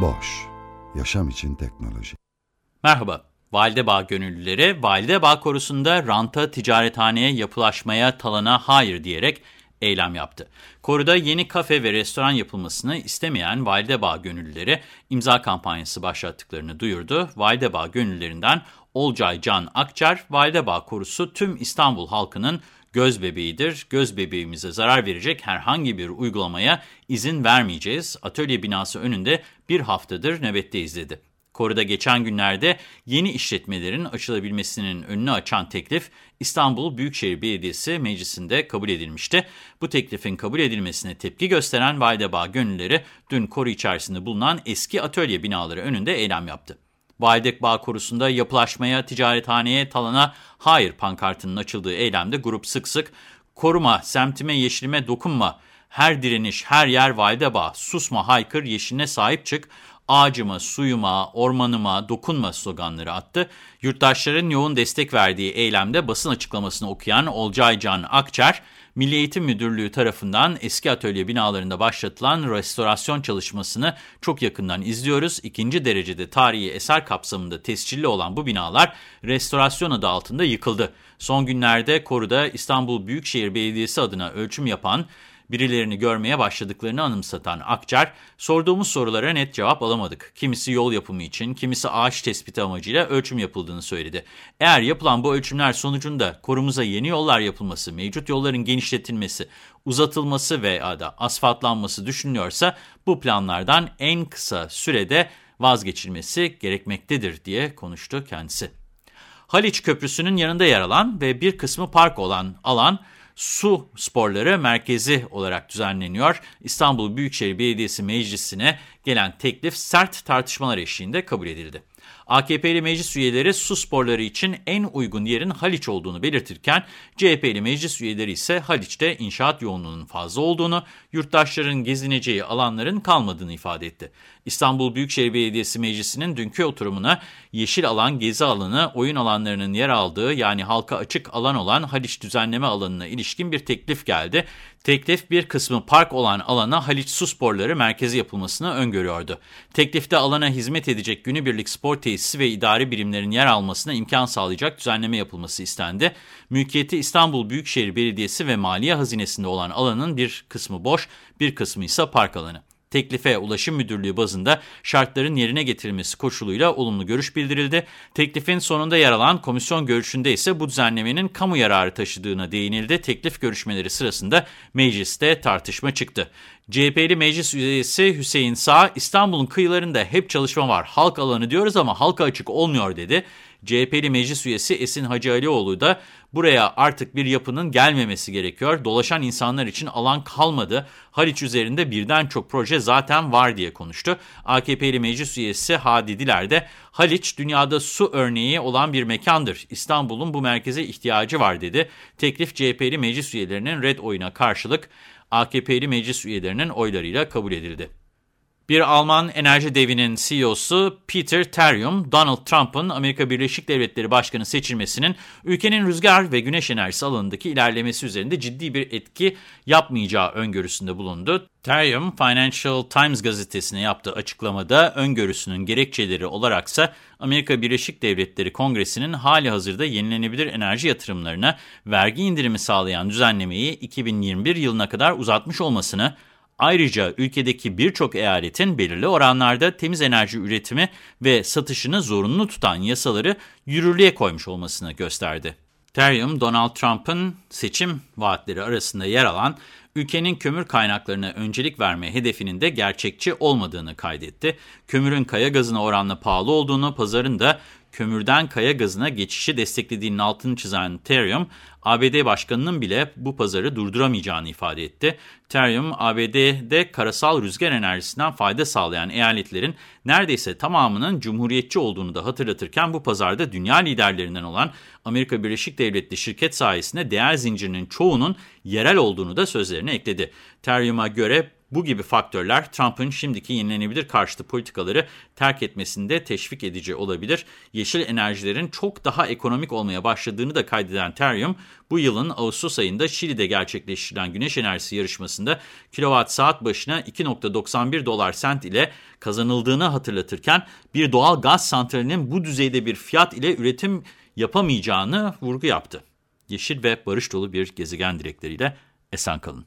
Boş, yaşam için teknoloji. Merhaba, Validebağ gönüllüleri Validebağ korusunda ranta, ticarethaneye, yapılaşmaya, talana hayır diyerek eylem yaptı. Koruda yeni kafe ve restoran yapılmasını istemeyen Validebağ gönüllüleri imza kampanyası başlattıklarını duyurdu. Validebağ gönüllülerinden Olcay Can Akçer, Validebağ korusu tüm İstanbul halkının göz bebeğidir. Göz bebeğimize zarar verecek herhangi bir uygulamaya izin vermeyeceğiz. Atölye binası önünde bir haftadır nöbetteyiz dedi. Koru'da geçen günlerde yeni işletmelerin açılabilmesinin önünü açan teklif İstanbul Büyükşehir Belediyesi Meclisi'nde kabul edilmişti. Bu teklifin kabul edilmesine tepki gösteren Validebağ gönülleri dün Koru içerisinde bulunan eski atölye binaları önünde eylem yaptı. Validebağ Korusu'nda yapılaşmaya, ticarethaneye, talana hayır pankartının açıldığı eylemde grup sık sık koruma, semtime, yeşilime dokunma, her direniş, her yer Validebağ, susma, haykır, yeşiline sahip çık, ağacıma, suyuma, ormanıma dokunma sloganları attı. Yurttaşların yoğun destek verdiği eylemde basın açıklamasını okuyan Olcay Can Akçer, Milli Eğitim Müdürlüğü tarafından eski atölye binalarında başlatılan restorasyon çalışmasını çok yakından izliyoruz. İkinci derecede tarihi eser kapsamında tescilli olan bu binalar restorasyon adı altında yıkıldı. Son günlerde Koru'da İstanbul Büyükşehir Belediyesi adına ölçüm yapan birilerini görmeye başladıklarını anımsatan Akçer, sorduğumuz sorulara net cevap alamadık. Kimisi yol yapımı için, kimisi ağaç tespiti amacıyla ölçüm yapıldığını söyledi. Eğer yapılan bu ölçümler sonucunda korumuza yeni yollar yapılması, mevcut yolların genişletilmesi, uzatılması veya da asfaltlanması düşünülüyorsa bu planlardan en kısa sürede vazgeçilmesi gerekmektedir diye konuştu kendisi. Haliç Köprüsü'nün yanında yer alan ve bir kısmı park olan alan, Su Sporları Merkezi olarak düzenleniyor. İstanbul Büyükşehir Belediyesi Meclisi'ne gelen teklif sert tartışmalar eşliğinde kabul edildi. AKP'li meclis üyeleri su sporları için en uygun yerin Haliç olduğunu belirtirken, CHP'li meclis üyeleri ise Haliç'te inşaat yoğunluğunun fazla olduğunu, yurttaşların gezineceği alanların kalmadığını ifade etti. İstanbul Büyükşehir Belediyesi Meclisi'nin dünkü oturumuna yeşil alan, gezi alanı, oyun alanlarının yer aldığı yani halka açık alan olan Haliç düzenleme alanına ilişkin bir teklif geldi. Teklif bir kısmı park olan alana Haliç Su Sporları merkezi yapılmasını öngörüyordu. Teklifte alana hizmet edecek günübirlik spor tesisi ve idari birimlerin yer almasına imkan sağlayacak düzenleme yapılması istendi. Mülkiyeti İstanbul Büyükşehir Belediyesi ve Maliye Hazinesi'nde olan alanın bir kısmı boş, bir kısmı ise park alanı. Teklife Ulaşım Müdürlüğü bazında şartların yerine getirilmesi koşuluyla olumlu görüş bildirildi. Teklifin sonunda yer alan komisyon görüşünde ise bu düzenlemenin kamu yararı taşıdığına değinildi. Teklif görüşmeleri sırasında mecliste tartışma çıktı. CHP'li meclis üyesi Hüseyin Sağ, İstanbul'un kıyılarında hep çalışma var, halk alanı diyoruz ama halka açık olmuyor dedi. CHP'li meclis üyesi Esin Hacı Alioğlu da buraya artık bir yapının gelmemesi gerekiyor. Dolaşan insanlar için alan kalmadı. Haliç üzerinde birden çok proje zaten var diye konuştu. AKP'li meclis üyesi Hadi Diler de Haliç dünyada su örneği olan bir mekandır. İstanbul'un bu merkeze ihtiyacı var dedi. Teklif CHP'li meclis üyelerinin red oyuna karşılık AKP'li meclis üyelerinin oylarıyla kabul edildi. Bir Alman enerji devinin CEO'su Peter Terium, Donald Trump'ın Amerika Birleşik Devletleri Başkanı seçilmesinin ülkenin rüzgar ve güneş enerjisi alanındaki ilerlemesi üzerinde ciddi bir etki yapmayacağı öngörüsünde bulundu. Terium, Financial Times gazetesine yaptığı açıklamada öngörüsünün gerekçeleri olaraksa Amerika Birleşik Devletleri Kongresi'nin hali hazırda yenilenebilir enerji yatırımlarına vergi indirimi sağlayan düzenlemeyi 2021 yılına kadar uzatmış olmasını, Ayrıca ülkedeki birçok eyaletin belirli oranlarda temiz enerji üretimi ve satışını zorunlu tutan yasaları yürürlüğe koymuş olmasını gösterdi. Terium, Donald Trump'ın seçim vaatleri arasında yer alan ülkenin kömür kaynaklarına öncelik verme hedefinin de gerçekçi olmadığını kaydetti. Kömürün kaya gazına oranla pahalı olduğunu, pazarın da kömürden kaya gazına geçişi desteklediğinin altını çizen Terium, ABD Başkanı'nın bile bu pazarı durduramayacağını ifade etti. Terium, ABD'de karasal rüzgar enerjisinden fayda sağlayan eyaletlerin neredeyse tamamının cumhuriyetçi olduğunu da hatırlatırken bu pazarda dünya liderlerinden olan Amerika Birleşik Devletleri şirket sayesinde değer zincirinin çoğunun yerel olduğunu da sözlerine ekledi. Terium'a göre bu gibi faktörler Trump'ın şimdiki yenilenebilir karşıtı politikaları terk etmesinde teşvik edici olabilir. Yeşil enerjilerin çok daha ekonomik olmaya başladığını da kaydeden Terium, bu yılın Ağustos ayında Şili'de gerçekleştirilen güneş enerjisi yarışmasında kilowatt saat başına 2.91 dolar sent ile kazanıldığını hatırlatırken bir doğal gaz santralinin bu düzeyde bir fiyat ile üretim yapamayacağını vurgu yaptı. Yeşil ve barış dolu bir gezegen dilekleriyle esen kalın.